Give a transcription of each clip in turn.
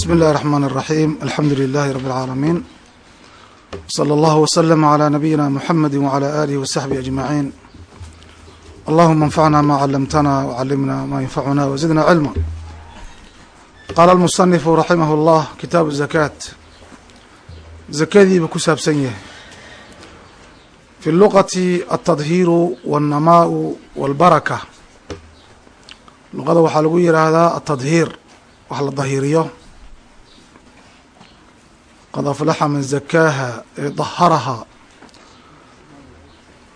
بسم الله الرحمن الرحيم الحمد لله رب العالمين صلى الله وسلم على نبينا محمد وعلى آله وصحبه أجمعين اللهم انفعنا ما علمتنا وعلمنا ما ينفعنا وزدنا علما قال المصنف رحمه الله kitaaب الزكاة زakadiiba ku saabsan yahay في اللغة التطهير والنmاء والبركة luqada waxaa lagu yihahdaa التطهير wax la dahiriyo qad aflaxa man zakaaha ee daharahaa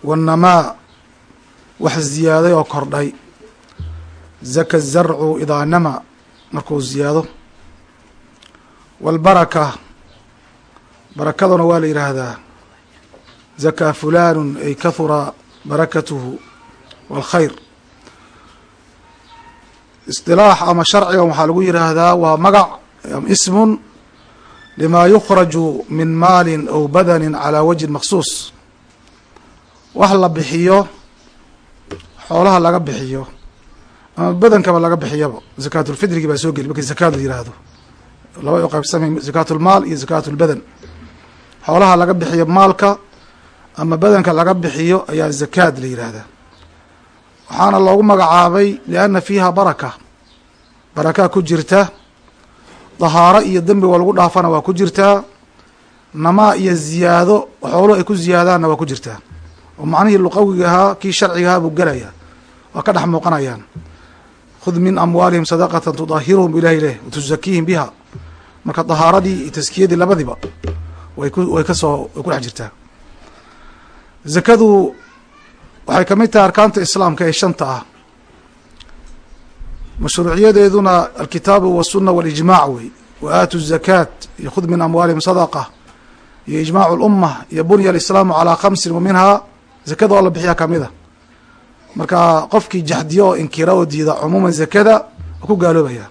wanamaa wax ziyaaday oo kordhay zaka zarcu idaa nama markuu ziyaado walbaraka barakaduna waa la yidhaahdaa zakaa fulaanu ay kahura barakatuhu walkhayr isdilaax ama sharcigan waxaa lagu yidhaahdaa waa magac ismun lima yukhraju min maalin aw badani calى wajhin maksuus wax la bixiyo xoolaha laga bixiyo ama badankaba laga bixiyaba zakaatulfidrigi baa soo geli markii zakaad la yihahdo laba u qaybsamay zakaat lmaal iyo zakaat lbadan xoolaha laga bixiyo maalka ama badanka laga bixiyo ayaa zakaad la yihahdaa waxaana loogu magacaabay lianna fiiha baraka barakaa ku jirta dahaaro iyo dembi waa lagu dhaafana waa ku jirtaa. Namaa iyo ziyaado xooluhu ay ku ziyaadaanna waa ku jirtaa. Oo macnihii luqawiga ahaa kii sharciga ahaa buu gelaya waa ka dhex muuqanayaan. Khud min amwaalihim sadaqatan tudahiruhum ilahi leh watuzakiihim biha. Marka dahaaradii iyo taskiyadii labadiba way ku way ka soo way ku dhex jirtaa. Zakadu waxay ka mid tahay arkaanta islaamka ee shanta ah mashruuciyadeeduna alkitaabu waالsuna waاlijmac wey wa aatu zakaat iyo khud min amwaalihim sadaqa iyo ijmaac اlumma iyo bunya alislaamu calaa khamsin wa minhaa zakada oo la bixiya kamida marka qofkii jaxdiyo oo inkira oo diida cumuuman zakada waa ku gaaloobaya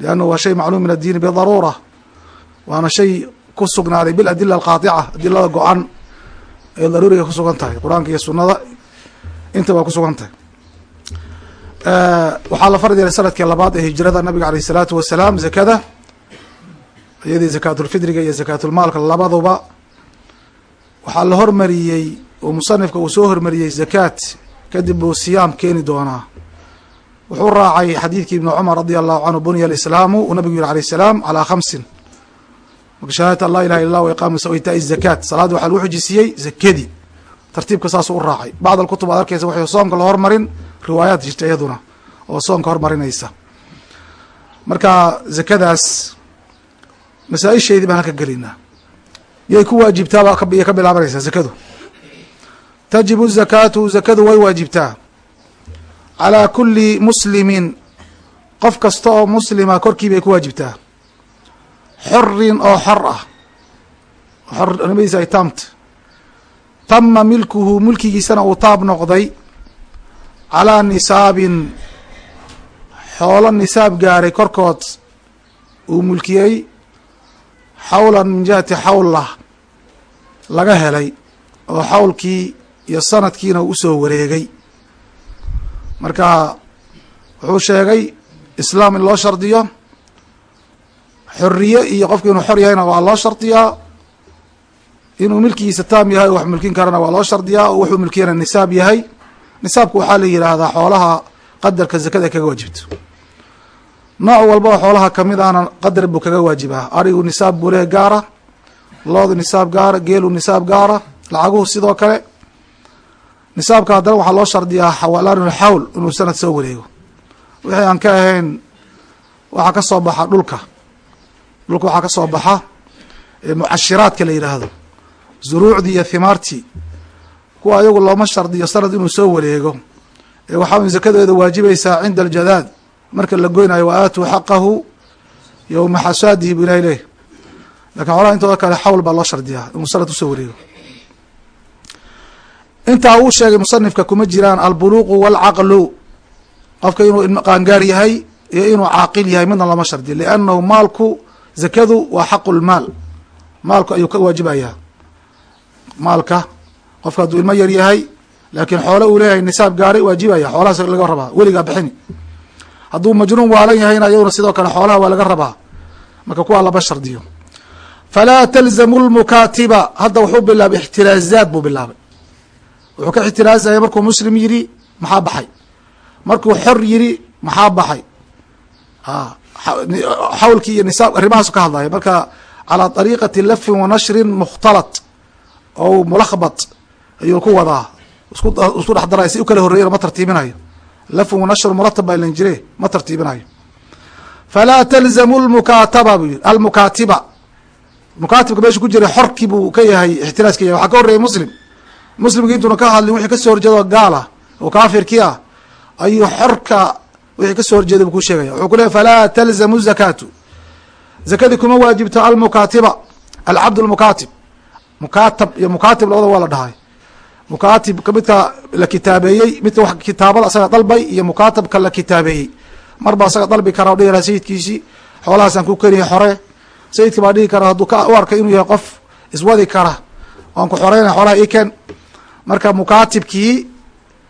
liannahu waa shay macluum min addiini bidaruura waana shay ku sugnaaday biladila alqaaطica adilada go-an ee daruuriga kusugan tahay qur-aanka iyo sunada inta waa kusugan tahay waxaa la fardi sannadkii labaad ee hijrada nabiga aleyh الsalaatu wasalaam zakada. Iyadii zakaatulfidriga iyo zakaatulmaalka labaduba waxaa la hormariyey oo musanifka uu soo hormariyey zakaat. Kadib buu siyaam keeni doonaa. Wuxuu raacay xadiidkii ibni cumar radi allahu canhu bunya alislaamu uu nabigu yihi alayh salaam calaa khamsin. Marka shahaadat an laa ilaha illa wa iqaam wa itaa zakaat. Salaadda waxaa lagu xujisiiyey zakadii. Tartiibka saasuu u raacay. Bacd alkutub aad arkeysa waxay soomka la hormarin riwaayaad jirta iyaduna oo soonka hormarinaysa marka zakadaas masaa-isheedii baan halka gelinaa yay ku waajibtaa yay ka bilaabanaysaa zakadu. Tajibu zakaatu zakadu way waajibtaa. Calaa kuli muslimin qof kasta oo muslima korkii bay ku waajibtaa. Xorin oo xor ah. Xornimadiisa ay taamta. Tama milkuhu mulkigiisana uu taab noqday calaa nisaabin xoolo nisaab gaaray korkood uu mulkiyey xawlan min jihati xawlah laga helay oo xawlkii iyo sanadkiina uu u soo wareegay. Marka wuxuu sheegay islaam in loo shardiyo xoriye iyo qofki inuu xor yahayna waa loo shardiyaa inuu milkigiisa taam yahay oo wax mulkin karana waa loo shardiyaa oo wuxuu mulkiyana nisaab yahay nisaabka waxaa la yidhaahdaa xoolaha qadarka zakada kaga waajibto. Nooc walba oo xoolaha ka mid ahna qadar buu kaga waajibaa. Arigu nisaab buu gaara loodu nisaab gaara geelu nisaab gaara lacaguhu sidoo kale. Nisaabka haddana waxaa loo shardiyaa xawalaanul xawl inuu sanad soo wareego. Wixii aan ka ahayn waxaa ka soo baxa dhulka. Dhulka waxaa ka soo baxa mucashiraadka la yidhaahdo. Zuruucdii iyo himaartii kuwa ayagu looma shardiyo sanad inuu soo wareego. Ee waxaa zakadeeda waajibaysaa cinda aljadaad. Marka la goynayo wa xaqahu yowma xasaadihi bu ilahi leh laakiin xoolaha intooda kale xawl baa loo shardiyaa inuu sanad u soo wareego. Intaa uu sheegay musanifka kuma jiraan albuluqu walcaqlu qofka inuu qaangaar yahay iyo inuu caaqil yahay midna looma shardiyo liannahu maalku zakadu waa xaqu lmaal maalku ayuu ka waajibayaa. Maalka qofka hadduu ilmo yar yahay laakiin xoole uu leeyahay nisaab gaaray waajibaya xoolahaas laga rabaa weligaa bixini. Hadduu majnuun waalan yahayna iyaduna sidoo kale xoolaha waa laga rabaa marka kuwaa laba shardiyo. Falaa talzamu lmukaatiba hadda wuxuu bilaabay ixtiraazaad buu bilaabay. Wuxuu ka ixtiraazaya markuu muslim yidhi maxaa baxay? Markuu xor yidhi maxaa baxay? Xawlkii iyo nisaab arrimahaasu ka hadlaya. Marka calaa طariiqati lafin wa nashrin mukhtalat oo mulahbat ayuu ku wadaa. Isku dhex daraya si u kala ma tartiibinayo lafin wa nashr muratab baa jire ma tartiibinayo falaa talzamu lmukaataba buu yihi almukaatiba. Mukaatibka meeshu ku jiray xorkii buu ka yahay ixtiraaska yahay. Waxaa ka horreeyay muslim. Muslimki intuuna ka hadlin wixii ka soo horjeedo gaal ah oo kaafirkii ah ayuu xorka wixii ka soo horjeeday buu ku sheegaya wuxuu ku leey falaa talzamu zakaatu zakadii kuma waajibto almukaatiba alcabd lmukaatib mukaatab iyo mukaatib labada waa la dhahay mukaatibka midka la kitaabeeyey midka wax kitaabada asaga dalbay iyo mukaatabka la kitaabeeyey. Marba asaga dalbi kara o dhihi laha sayidkiisii xoolahaasaan ku keniya xore. Sayidka baa dhihi kara hadduu u arkay inuu yahay qof iswadi kara oan ku xoreynaya xoolaha iken marka mukaatibkii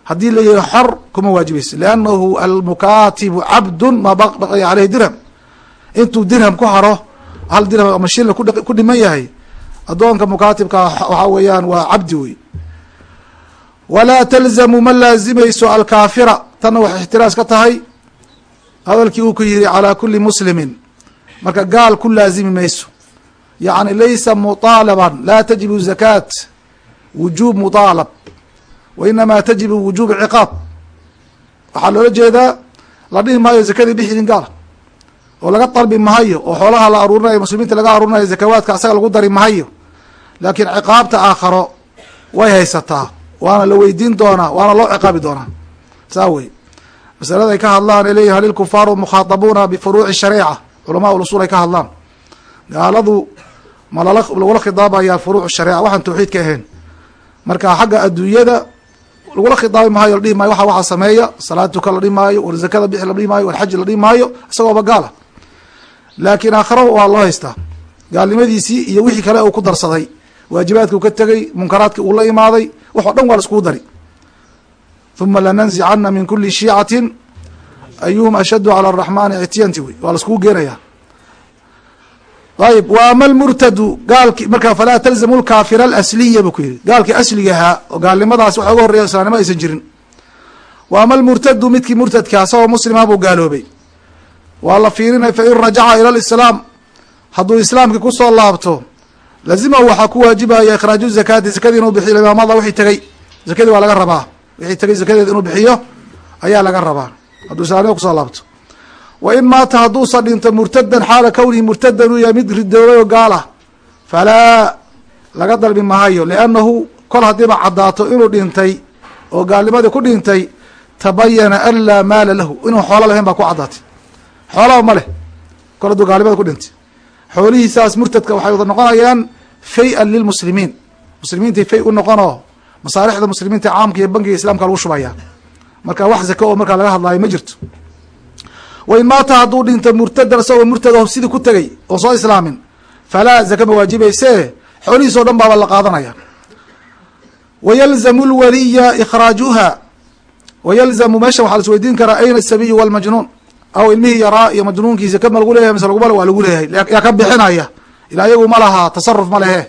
haddii la yihi xor kuma waajibayso liannahu almukaatibu cabdun maa baqya caleyhi dirham. Intuu dirham ku haro hal dirham ama shilla ku dhiman yahay addoonka mukaatibka waxaa weeyaan waa cabdi wey walaa talzamu ma laazimayso alkaafira. Tanna waxay ixtiraas ka tahay. Hadalkii uu ku yihi calaa kuli muslimin. Marka gaal ku laazimi mayso. Yacni laysa muطaalaban laa tajibu zakaat. Wujuub muطaalab wa inamaa tajibu wujuub ciqaab. Waxaa loola jeedaa la dhihi maayo zakadii bixidin gaal. Oo laga dalbi mahayo oo xoolaha la aruurinayo muslimiinta laga aruurinayo zakawaadka asaga lagu dari mahayo laakiin ciqaabta aakharo way haysataa waana la weydiin doonaa waana loo ciqaabi doonaa. Saa wey masalada ay ka hadlaan ay leeyihiin hal ilkufaaru mukhaatabuuna bifuruuci shariica. Culamaa usul ay ka hadlaan. Gaaladu ma lala lagula khidaabayaa furuuc shariica. Waxaan tawxiid ka ahayn. Marka xagga adduunyada lagula khidaabi maayo la dhihi maayo waxa waxa sameeya. Salaatuka la dhihi maayo war zakada bixi la dhihi maayo war xaji la dhihi maayo isagooba gaala. Laakiin aakharo waa loo haystaa. Gaalnimadiisii iyo wixii kale uu ku darsaday waajibaadka uu ka tegey munkaraadki uu la imaaday wax o dhan waa la iskugu dari. Uma lananzicana min kuli shiicatin ayuhum ashaddu calى araxmani ictiyanti wey waa la iskugu geenaya ayib wa ama almurtadu gaalki marka falaa talzamu lkaafira alasliya buu ku yihi gaalkii asligahaa oo gaalnimadaas waxa uga horreya islaanimo aysan jirin. Wa ama almurtadu midkii murtadka asagoo muslima buu gaaloobay. Waa la fiirinay fain rajaca ila lislaam hadduu islaamkii ku soo laabto lazimahu waxaa ku waajibaya ikhraaju zakaati zakadii inuu bixiyo imaamada wixii tegey zakadii waa laga rabaa. Wixii tegey zakadeed inuu bixiyo ayaa laga rabaa. Hadduu islaamnima ku soo laabto. Wa in maata hadduusa dhinto murtadan xaala kownihi murtadan uu yahay mid ridoobay oo gaal ah falaa laga dalbi mahayo liannahu kol haddiiba caddaato inuu dhintay oo gaalnimadii ku dhintay tabayana an laa maala lahu inuu xoolo lahayn baa ku caddaatay. Xoolaba ma leh kol hadduu gaalnimada ku dhintay xoolihiisaas murtadka waxay wada noqonayaan fay-an lilmuslimiin muslimiintay fay u noqonoo masaalixda muslimiinta caamka iyo bankiga islaamka lagu shubaya. Marka wax zaka oo markaa laga hadlaayo ma jirto. Wain maata hadduu dhinto murtadan isagoo murtad oo sidii ku tegey oo soo islaamin falaa zaka ma waajibayse xoolihiis o dhan baaba la qaadanaya. Wayalzamu lwaliya ikhraajuha wayalzamu meesha waxaa la isweydiin karaa ayna asabiyu walmajnuun aw ilmihii yaraa iyo majnuunkii zaka ma lagu leeyahay mise laguma waa lagu leeyahay. Yaa ka bixinaya. Ilaa iyagu ma laha tasaruf ma lehe.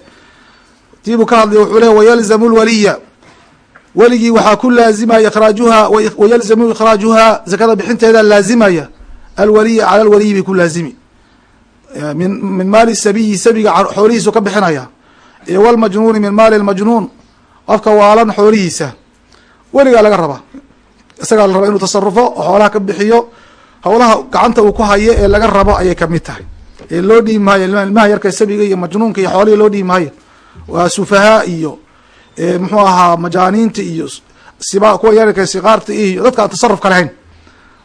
Tiibuu ka hadlay wuxuu le wayalzamu lwaliya weligii waxaa ku laazimaya ikhraajuha wayalzamu ikhraajuha zakada bixinteeda laazimaya. Alwaliya cala alwaliyi bay ku laazimi. Min min maali sabiyi sabiga xoolihiisu ka bixinaya. Iyo walmajnuuni min maali lmajnuun qofka waalan xoolihiisa. Weligaa laga rabaa. Isagaa la rabaa inuu tasarufo oo xoolaha ka bixiyo howlaha gacanta uu ku hayo ee laga rabo ayay ka mid tahay. Ee loo dhiibi maayo ilmaha yarka sabiga iyo majnuunka iyo xoolihii loo dhiibi maayo waa sufahaa iyo muxuu ahaa majaaniinta iyo siba kuwa yararka sikaarta iyo dadka aan tasarufka lahayn.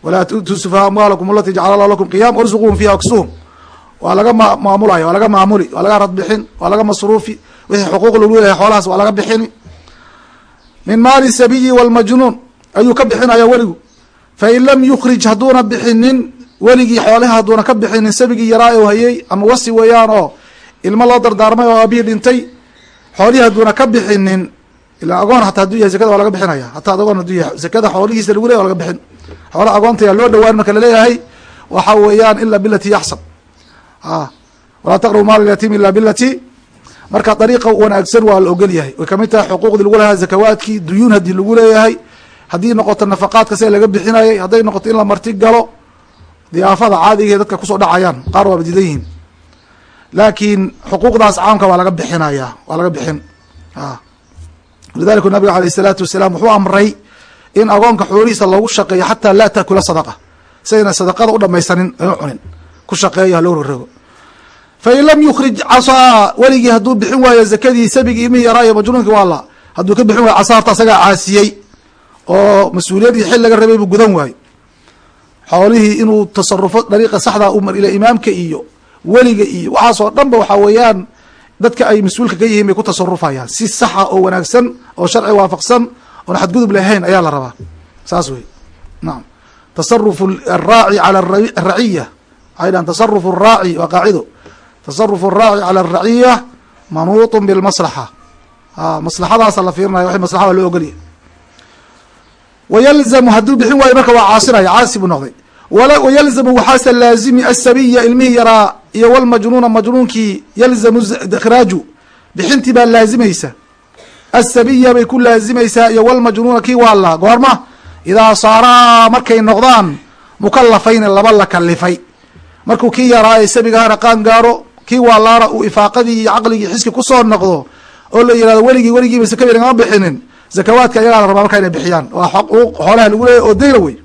Walaa tu'tuu sufahaa amwaalakum alati jacala allah lakum qiyam warzuquhum fiha waksuhum waa laga ma maamulaya waa laga maamuli waa laga radbixin waa laga masruufi. Wixii xuquuq lagu leeyahay xoolahaas waa laga bixini. Min maali sabiyi walmajnuun ayuu ka bixinaya weligu fain lam yukrij hadduuna bixinin weligii xoolaha hadduuna ka bixinin sabigii yaraa oo hayey ama wasi weeyaan oo ilmo loo dardaarmay oo aabihii dhintay xoolihii hadduuna ka bixinin ilaa agoon hataa haduu yahay zakada waa laga bixinaya hataa agoon haduu yahay zakada xoolihiisa lagu leyahy waa laga bixin xoola agoonta loo dhawaan marka la leeyahay waxa weeyaan ilaa bilati yaxsab walaa taqrabu maal yatiim ila bilati marka dariiqa wanaagsan waa la ogol yahay way ka mid tahay xuquuqdii lagu lahaa zakawaadkii duyuun haddii lagu leeyahay haddii noqoto nafaqaadka sida laga bixinayay hadday noqoto in la marti galo diyaafada caadigae dadka ku soo dhacayaan qaar waaba diidan yihiin. Laakiin xuquuqdaas caamka waa laga bixinaya waa laga bixin. Lidalika nabiga aleyh isalaatu wasalaam wuxuu amray in agoonka xoolihiisa loogu shaqeeyo xataa laa taakula sadaqa. Sidayna sadaqada u dhamaysanin ay u cunin. Ku shaqeeyo haloo rogrogo fain lam yukrij casaa weligii hadduu bixin waayo zakadii sabigii imihii yaraa iyo majnuunkii waa la. Hadduu ka bixin waayo casaarta asagaa caasiyey oo mas'uuliyadii xil laga rabay buu gudan waayo xoolihii inuu tasarufo dariiqa saxda u mar ila imaamka iyo weliga iyo waxaasoo dhan ba waxaa weeyaan dadka ay mas'uulka ka yihiin bay ku tasarufayaan si saxa oo wanaagsan oo sharci waafaqsan oon xadgudub lahayn ayaa la rabaa. Saas wey nacam tasarufu araaci cala araciya waxay dhahan tasarufu araaci waa qaacido. Tasarufu araaci cala araciya manuutun bilmaslaxa a maslaxadaasa la fiirinaya waxay maslaxa waa loo ogolyahy wayalzamu hadduu bixin waayo marka waa caasinaya caasi buu noqday wayalzamu waxaase laazimi asabiya ilmihii yaraa iyo walmajnuuna majnuunkii yalzamu ikhraaju bixintii baa laazimaysa asabiya bay ku laazimaysaa iyo walmajnuuna kii waala goorma idaa saaraa markay noqdaan mukalafayni laba la kalifay markuu kii yaraa ee sabigahana qaan gaaro kii waalaana uu ifaaqadii iyo caqligii xiski ku soo noqdo oo la yihahdo weligii weligiiba sakabir igama bixinin zakawaadka ayagaa la rabaa marka inay bixiyaan. Waa xuquuq xoolaha lagu leeyahy oo dayna wey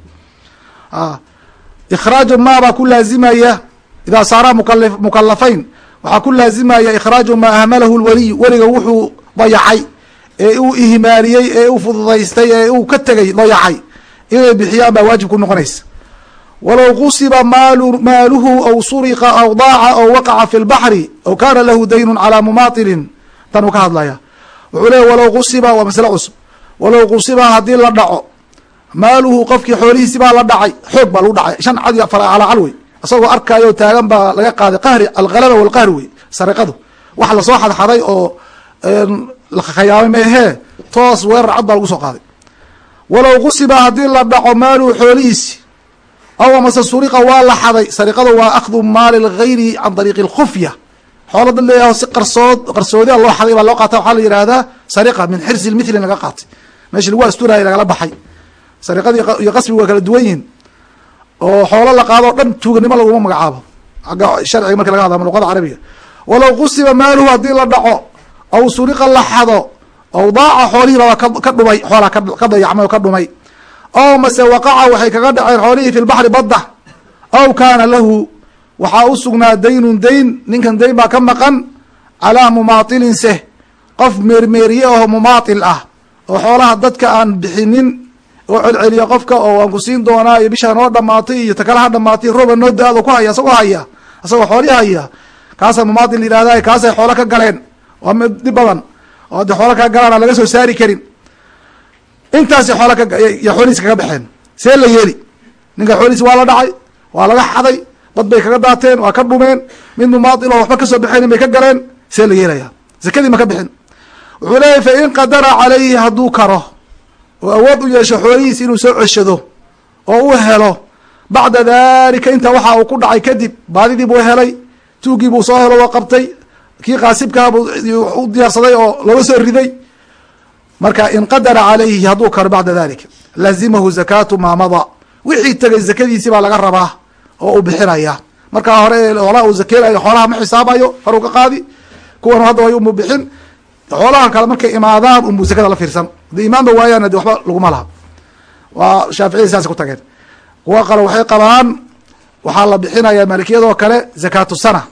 ikhraaju maa baa ku laazimaya? Idaa saaraa mukali mukalafayn waxaa ku laazimaya ikhraaju maa ahmalahu lwaliyu weliga wuxuu dayacay ee uu ihmaaliyey ee u fududaystay ee uu ka tegay dayacay. Inay bixiyaan baa waajib ku noqonaysa. Walow qusiba maalu maaluhu aw suriqa aw daaca aw waqaca fi lbaxri aw kana lahu daynun calaa mumaatilin. Tan uu ka hadlaya wuxuu leeya walow qusiba waa masle cusub. Walow qusiba haddii la dhaco maaluhu qofkii xoolihiisi baa la dhacay xoog baa lagu dhacay. Shan cad iyo calaacal wey. Isagoo arkaayo taagan baa laga qaaday qahri algalaba walqahri wey sariqadu wax la soo xadxaday oo lakhayaamay maahee toos weerar cad baa lagu soo qaaday. Walow qusiba haddii la dhaco maaluhu xoolihiisi. Aw amase suriqa waa la xaday sariqadu waa akhdu maali lgayri can dariiqi lkhufya xoola dad leeyaho si qarsood qarsoodia loo xaday baa loo qaata waxaa la yihahdaa sariqa min xirsi lmithlin laga qaatay. Meeshii lagu asturaya lagala baxay. Sariqadii iyo qasbiga waa kala duwan yihiin oo xoolo la qaado o dhan tuuganimo laguma magacaabo. Agga sharciga marki laga hadla luqada carabiga. Walow qusiba maaluhu haddii la dhaco aw suriqa la xado aw daaca xoolihiiba ka dhumay xoolaa ka dayacmay oo ka dhumay. Ow mase waqaca waxay kaga dhaceen xoolihii fi lbaxri badda aw kaana lahu waxaa u sugnaa daynun dayn ninkan dayn baa ka maqan calaa mumaatilin seh. Qof meermeeriye aho mumaatil ah oo xoolaha dadka aan bixinin oo celceliya qofka oo waan ku siin doonaa iyo bishaa noo dhamaatay iyo takalaha dhamaatay roba noo da-do ku haya isagoo haya isagoo xooli haya. Kaasaa mumaatil yihahda kaasay xoolo ka galeen. Waa mid dhib badan oo haddii xoolo kaa galaan aan laga soo saari karin. Intaasi xoola kaya xoolihiis kaga baxeen. See la yeeli. Ninka xoolihiis waa la dhacay waa laga xaday dad bay kaga daateen waa ka dhumeen. Mid mumaatil oo waxba ka soo baxaynin bay ka galeen see la yeelaya zakadii ma ka bixin. Wuxuu leeyahy fa in qadara calayhi hadduu karo oo awood u yeesho xoolihiis inuu soo ceshado oo u helo bacda dalika inta waxa uu ku dhacay kadib baadidii buu helay tuugii buu soo helo oo qabtay. Kii qaasibkaabuu u diyaarsaday oo looga soo riday. Marka in qadara calayhi hadduu karo bacda dalika lazimahu zakaatu maa mada. Wixii tegay zakadiisi baa laga rabaa oo uu bixinaya. Markaa hore xoolaha uu zakeynayo xoolaha ma xisaabayo faruu ka qaadi. Kuwan hadda way umu bixin. Xoolahan kale markay imaadaan unbuu zakada la fiirsan. Haddii imaanba waayaan de waxba laguma laha. Waa shaaficiyada saasay ku tageen. Kuwa kale waxay qabaan waxaa la bixinayaa maalikiyadoo kale zakaatu sana.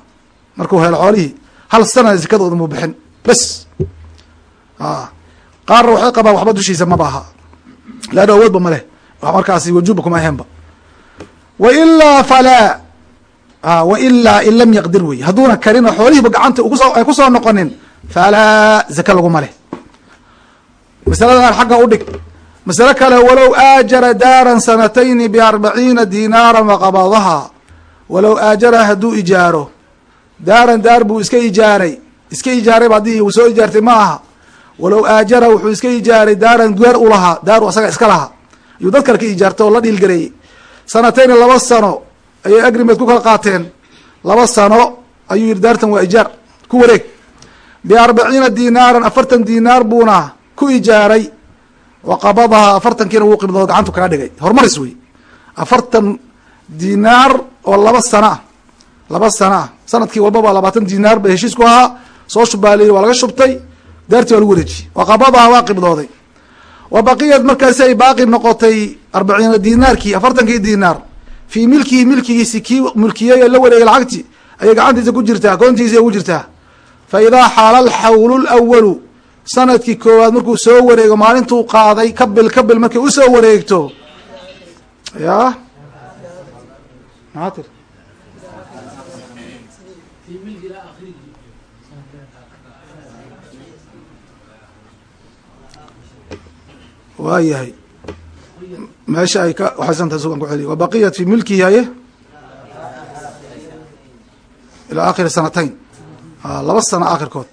Markuu helo xoolihii hal sana zakadooda muu bixin. Bes qaarna waxay qabaan waxba dushiisa maba aha leanna awoodba ma leh. Markaasi wajuubba kuma ahenba wa ilaa falaa wa ilaa in lam yaqdir wey hadduuna karin oo xoolihiiba gacanta ay ku soo noqonin falaa zaka laguma leh masaladan xagga u dhig masale kale walow aajara daaran sanatayni biarbaciina dinaaran waqabadaha walow aajara hadduu ijaaro daaran daar buu iska ijaaray iska ijaaray ba haddii uu soo ijaartay ma aha walow aajara wuxuu iska ijaaray daaran daar u lahaa daaru asaga iska lahaa ayuu dad kale ka ijaartay oo la dhiilgareeyey sanatayni laba sano ayay agrimed ku kala qaateen. Laba sano ayuu yihi daartan waa ijaar ku wareeg. Biarbaciina dinaaran afartan dinaar buuna ku ijaaray. Wa qabadahaa afartankiina wuu qibdoo gacantu kaga dhigay. Horumaris wey afartan dinaar oo laba sano ah. Laba sano ah. Sanadkii walbaba labaatan dinaar ba heshiis ku ahaa. Soo shubaaleeyey waa laga shubtay. Daartii waa lagu wareejiyey. Wa qabadahaa waa qibdooday. Wa baqiyad markaasi ay baaqi noqotay arbaciina dinaarkii afartankii dinaar fii milkihi milkigiisi kii mulkiyey la wareegay lacagtii ayay gacantiisa ku jirtaa akoontiisa ugu jirtaa fa idaa xaala alxawlu lawalu sannadkii koowaad markuu soo wareego maalintuu qaaday kabil kabil markay u soo wareegto ya maxaa tir waayahay meesha ay ka waxaysantahay sugan ku celiy wa baqiyat fi milkihi haye ilaa akhiri sanatayn laba sano akhirkood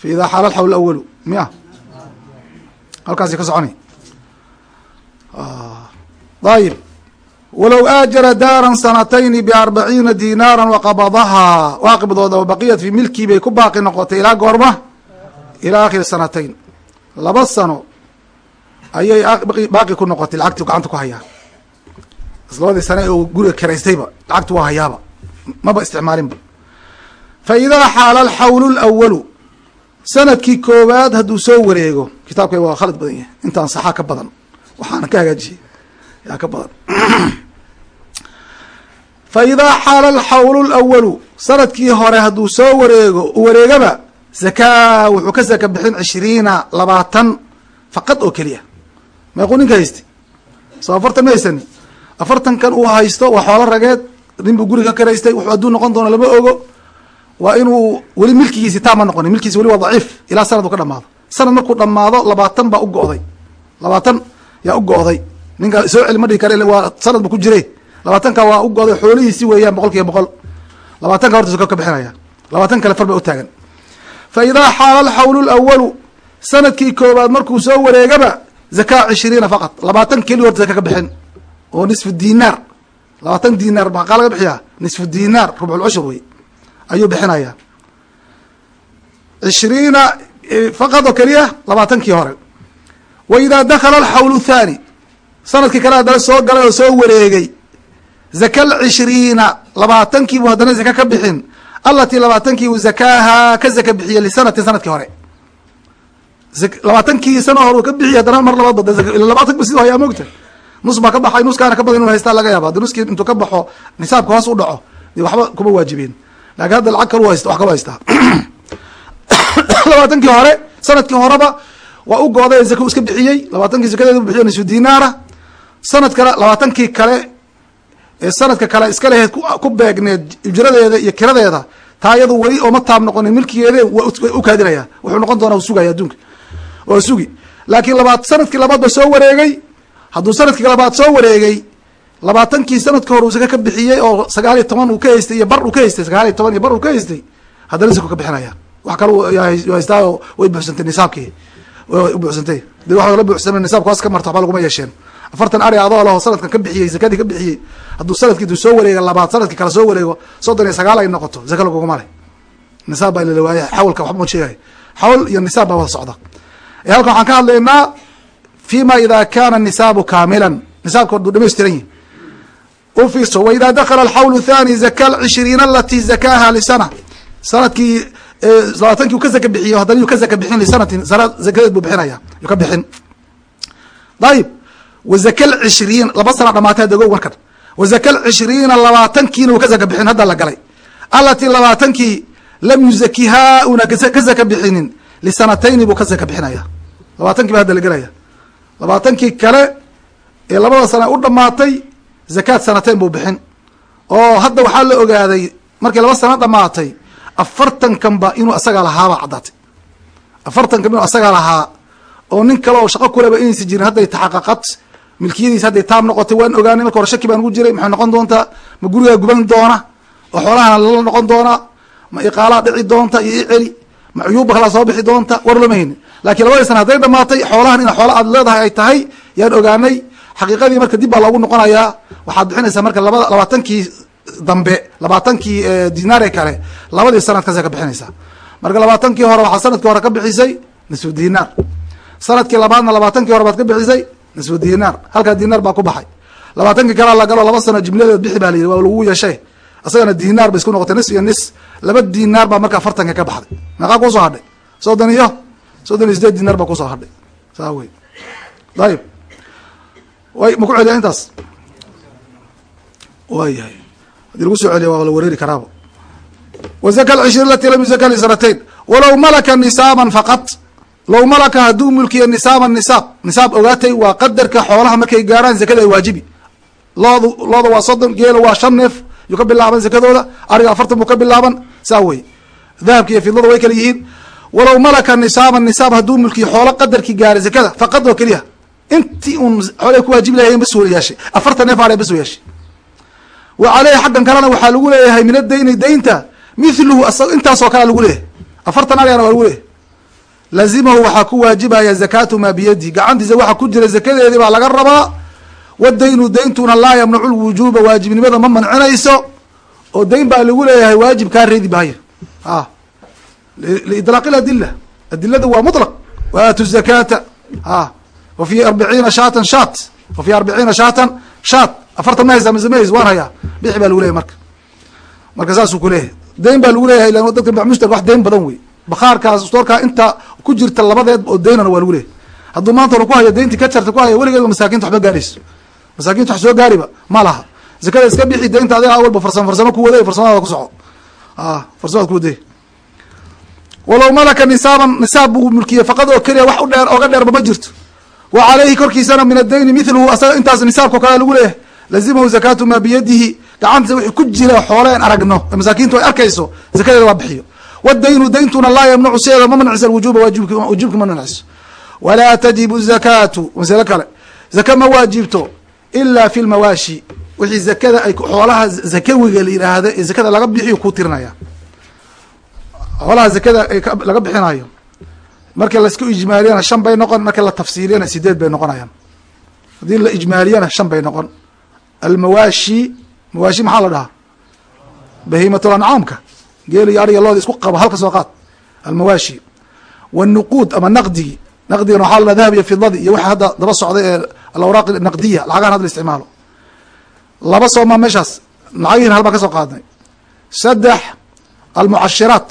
fi idaa xaala alxawl awalu miya halkaasi ka soconay ayib walow aajara daaran sanatayni biarbaciina dinaara waqabadahaa waa wabaqiyat fi milkii bay ku baaqi noqotay ilaa goorma? Ilaa akhiri sanatayn laba sano ayay baaqi ku noqotay lacagti gacanta ku hayaa. Labadii sane oo guriga karaystayba lacagti waa hayaaba. Maba isticmaalinba. Fa idaa xaala alxawlu lawalu sannadkii koowaad hadduu soo wareego kitaabkay waa khalad badan yahay. Intaan saxaa ka badan. Waxaana ka hagaajiyey. Yaa ka badan. Fa idaa xaala alxawlu lawalu sannadkii hore hadduu soo wareego wareegaba zakaa wuxuu ka saka bixin cishriina labaatan faqad oo keliya meequu ninka haysta soo afartan ma haysani afartankan uu haysto waa xoolo rageed nin buu guri ka karaystay wuxuu hadduu noqon doono lama ogo. Waa inuu weli milkigiisi taama noqonin milkiisi weli waa daciif ilaa sanad uu ka dhamaado sanad markuu dhamaado labaatan baa u go'day. Labaatan yaa u go'day. Ninka soo celi ma dhihi kare waa sanad ba ku jire labaatanka waa u go'day xoolihiisi weeyaan boqol kiiba boqol. Labaatanka soko ka bixinaya labaatan kale far ba u taagan. Fa idaa xaala alxawlu lawalu sannadkii koobaad markuu soo wareegaba zakaa cishriina faqad labaatan keli horta zaka ka bixin. Oo nisfu dinaar. Labaatan dinaar maxaa laga bixiyaa. Nisfu dinaar rubculcushur wey ayuu bixinayaa. Cishriina faqad oo keliya labaatankii hore. Wa idaa dakala alxawlu thaani. Sanadkii kale haddana soo galay oo soo wareegay. Zaka alcishriina labaatankiibu haddana zaka ka bixin. Alatii labaatankiibu zakaaha ka zaka bixiye lisanatin sannadkii hore labaatankii sano hore uu ka bixiy haddana mar labaad labaatankiiba siduu hayaa mogta nus baa ka baxay nuskaana ka badan inu haystaa laga yaaba haddi nuskii intuu ka baxo nisaabka hoos u dhaco waxba kuma waajibeen laakiin hadda lacag kalu haysta wax kalu haystaa. Labaatankii hore sannadkii horeba waa u gooday zaka iska bixiyey. Labaatankii zakadeedu bixiyo nisfu dinaara sanad kale labaatankii kale ee sanadka kale iska leheed ku beegneed ujradeeda iyo kiradeeda taa iyadu weli ooma taab noqonin milkigeede way ukaadinaya wuxuu noqon doonaa sugaya adduunka waa sugi. Laakiin labaad sannadkii labaad ba soo wareegay. Hadduu sannadkii labaad soo wareegay labaatankii sanadka hore uu saka ka bixiyey oo sagaal iyo toban uu ka haystay iyo bar uu ka haystay sagaal iyo toban iyo bar uu ka haystay haddana sako ka bixinaya. Wax kale haystaa way buuxsantay nisaabkii. Way de wax la buuxsamay nisaabka ka marto waxba laguma yeesheen. Afartan ari adoo leho sanadkan ka bixiyey zakadii ka bixiyey hadduu sannadkii du soo wareega labaad sannadkii kale soo wareego soddon iyo sagaal ay noqoto zaka laguguma le nisaab baa lala waaya xawlka waxba ma sheegay. Xawl iyo nisaab baa wada socda halkan waxaan ka hadlaynaa fima ida kana nisaabu kaamilan. Nisaabka haduu dhamaystiran yihi u fiirso waida dakala alxawl thani zaka alcishriina alati zakaha lisana. Sanadkii labaatankii u ka zaka bixiyo haddana yuu ka zaka bixin lisanatin. Sana zakadeed buu bixinaya. Yuu ka bixin. Ayib wazaka alcishriin laba sana dhamaatay hadda go warkan. Wazaka alcishriina labaatankiina uu ka zaka bixin hadda la galay. Alatii labaatankii lam yuzakihaa una ka zaka bixinin lisanatayni buu ka zaka bixinaya. Labaatankii ba hadda la gelaya. Labaatankii kale ee labada sana u dhamaatay zakaad sanateyn buu bixin. Oo hadda waxaa la ogaaday markii laba sano dhamaatay afartankanba inuu asagaa lahaabaa caddaatay. Afartankan inuu asagaa lahaa oo nin kale oo shaqo kuleba inaysa jirin hadday taxaqaqad milkiyadiis hadday taam noqotay waan ogaanay marka hore shaki baan ugu jiray maxay noqon doontaa? Ma gurigaa guban doona? Oo xoolahana lala noqon doonaa ma iqaalaa dhici doonta? Iyo iceli ma cuyuubba kalaa soo bixi doonta war lama haynin labadii sana hadday dhamaatay xoolahan in xoola aad leedahay ay tahay yaan ogaanay xaqiiqadii marka dib baa loogu noqonayaa waxaad bixinaysaa marka labada labaatankii dambe labaatankii dinaare kale labadii sanadkaasa ka bixinaysaa. Marka labaatankii hore waxaa sannadkii hore ka bixisay nisfu dinaar. Sanadkii labaadna labaatankii hore baad ka bixisay nisfu dinaar. Halkaa dinaar baa ku baxay. Labaatankii kalea la galo laba sano jimladeed bixi baa la yidhi waa lagu yeeshay isagana dinaar bay isku noqotay nis iyo nis. Laba dinaar baa markaa afartanka ka baxday. Meeqaa ku soo hadhay. Soddon iyo soddon iyo sideed dinaar baa ku soo hadhay. Saa wey ayib way ma ku celiya intaas? Waayahay haddii lagu soo celiya waa la wareeri karaaba wazaka alcishriin alati lam yuzaka lisnatayn walow malaka nisaaban faqat. Low malaka hadduu mulkiya nisaaban nisaab. Nisaab ogaatay waa qadarka xoolaha markay gaarhaan zakada ay waajibi. Loodu looda waa soddon geela waa shan neef yuu ka bilaaban zakadooda ariga afartan buu ka bilaaban saa wey dahabka iyo fidlada way kala yihiin. Walow malaka nisaaban nisaab hadduu mulkiya xoolo qadarkii gaaray zakada faqad oo keliya. Intii un xoolay ku waajibi lahayen bas yeeshay afartan neef aare bas yeeshay wa caleyhi xaggan kalena waxaa lagu leeyahay min adayni daynta mithluhu intaasoo kalea lagu leeyahay. Afartan arigana waa lagu leeyahay. Lazimahu waxaa ku waajibaya zakaatu maa biyadihi. Gacantiisa waxa ku jira zakadeedii baa laga rabaa wadaynu dayntuna laa yamnacu lwujuuba waajibnimada ma mancinayso. Oo dayn baa lagu leeyahay waajib kaa reedi maayo a liidlaaq adila adilada waa mutlaq. Waatu zakata a wa fi arbiciina shaatan shaat. Wa fi arbiciina shaatan shaat. Afartan ma haysa mise ma hays waan hayaa. Bixi baa lagu leyahy marka. Marka saasuu kuleeyahay dayn baa lagu leeyahay lan dadka bacmushtar wax dayn badan wey bakhaarkaas stoorkaa inta ku jirta labadeed oo daynana waa lagu leeyahy hadduu maanta ku hayo dayntii ka jarta ku hayo weligeed masaakinta waxba gaarayso masaakinta wax soo gaariba ma laha. Zakada iska bixi daynta adiga awalba farsamo farsamo ku waday farsamadaada ku soco. A farsamadaad ku waday. Walow malaka nisaaban nisaab buu mulkiyey faqad oo keliya wax u dheer oga dheerba ma jirto. Wa caleyhi korkiisana min adayni mithluhu asaga intaas nisaabka kale lagu leeyahay. Lazimahu zakaatu maa biyadihi gacantiisa wixii ku jira xoole aan aragno. Masaakintu ay arkayso zakadeeda waa bixiyo. Wadaynu dayntuna laa yamnacu sideeda ma manciso alwujuuba waajibki ma manciso walaa tajibu zakaatu masale kale. Zaka ma waajibto ila fi lmawaashi wixii zakada ay xoolaha zakawiga la yidhaahda ee zakada laga bixiyo ku tirinaya. Xoolaha zakada ay laga bixinayo markii la isku ijmaaliyana shan bay noqon markii la tafsiiliyana sideed bay noqonayaan. Haddii la ijmaaliyana shan bay noqon. Almawaashi mawaashi maxaa la dhahaa? Bahiimatul ancaamka geel iyo ariga looda isku qaba halka soo qaad. Almawaashi wanuquud ama naqdigi naqdigana waxaa la dahab iyo fidadi iyo waxa hadda daba socday ee alawraaq naqdiya lacagahan hadda la isticmaalo. Laba soomaa meeshaas lacagihin hal baan ka soo qaadnay. Saddex almucashiraat.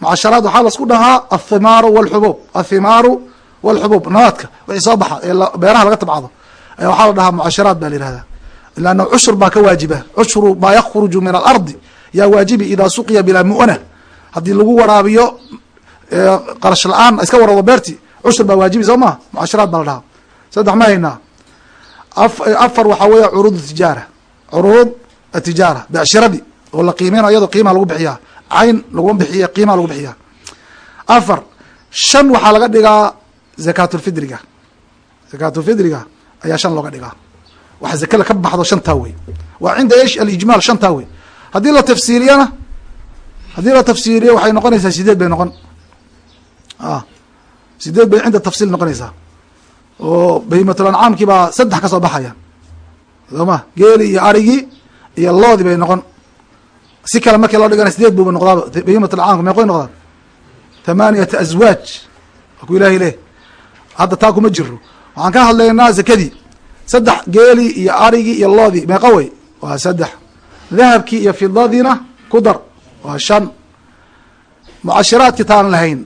Mucasharaat waxaa lasku dhahaa athimaaru walxubuub. Athimaaru walxubuub nabaadka wixii soo baxa ee beeraha laga tabcado. Ayaa waxaa la dhahaa mucashiraat baa la yihahdaa lanna cushur baa ka waajiba. Cushru maa yakruju min alardi. Yaa waajibi idaa suqiya bilaa mu'na haddii lagu waraabiyo qarash la'aan iska warado beerti cushur baa waajibi soo maha mucashiraat baa la dhahaa saddex ma haynaa afar waxaa weeye curuud tijaara. Curuud atijaara becshiradii oo la qiimeynayo iyadoo qiimaa lagu bixiyaa. Cayn laguma bixiya qiimaa lagu bixiyaa. Afar shan waxaa laga dhigaa zakaatulfidriga zakaatulfidriga ayaa shan looga dhigaa. Waxa zakada ka baxdo shantaa wey waa cinda alijmaal shantaa wey haddii la tafsiiliyana haddii la tafsiiliyo waxay noqonaysaa sideed bay noqon. A sideed bay cinda tafsiil noqonaysaa oo bahimatul ancaamkii baa saddex ka soo baxaya. Soo ma? Geeli iyo arigii iyo loodi bay noqon. Si kale markii loo dhigana sideed buuba noqdaaba bahimatul ancaamka meeqoy noqdaan. Thamaaniyata aswaaj waa ku ilaahay leh. Hadda taa kuma jiro waxaan ka hadlaynaa zakadii. Saddex geeli iyo arigii iyo loodii meeqa wey? Waa saddex. Dahabkii iyo fidadiina ku dar. Waa shan. Mucashiraadkii taan lahayn.